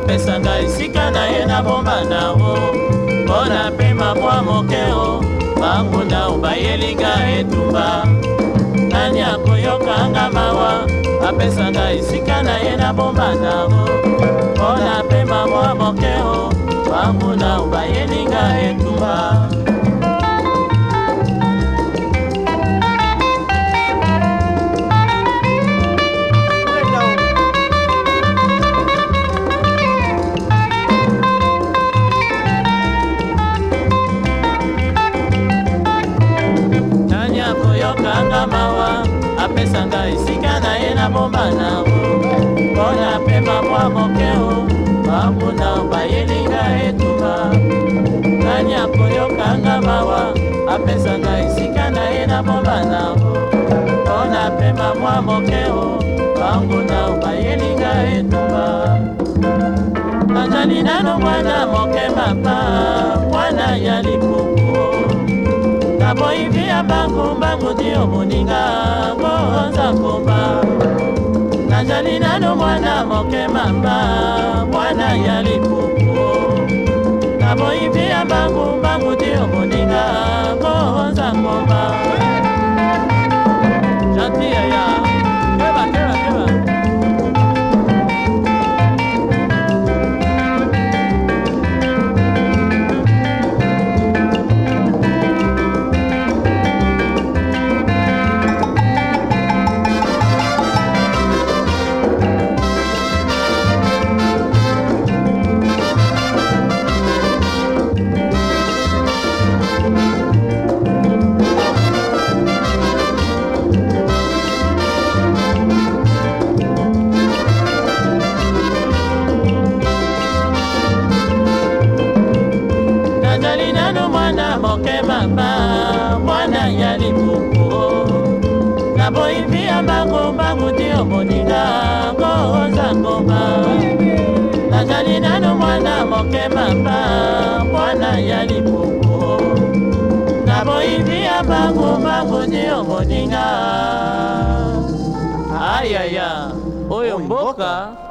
apesaka esika na ye nabomba nango mpo na pema mwa moke o banguna obayelinga etumba nani akoyokanga mawa apesanga esika na ye nabomba nango mpo na pema mwa moke akanganga mawa apesanga esika na ye na bomana o mpona pema mwa moke o bamuna bayelinga etuma nani akoyokanga mawa apesanga esika na ye na bomana o mpona pema mwa moke o banguna bayelinga etuma nazali nano mwana moke mapa mwana yali libi ya bango-bango ti yo moninga mponza komba nazali nano mwana moke mamba mwana ya lipupu naboyibi ya bango-bango ti yo moninga mponza komba na boyimbi ya mangomba kuti omoninga koza ngoma nazali nano mwana moke mapa mwana ya liboko na boyimbi ya mangomba kuti omoninga ayaya oyo mboka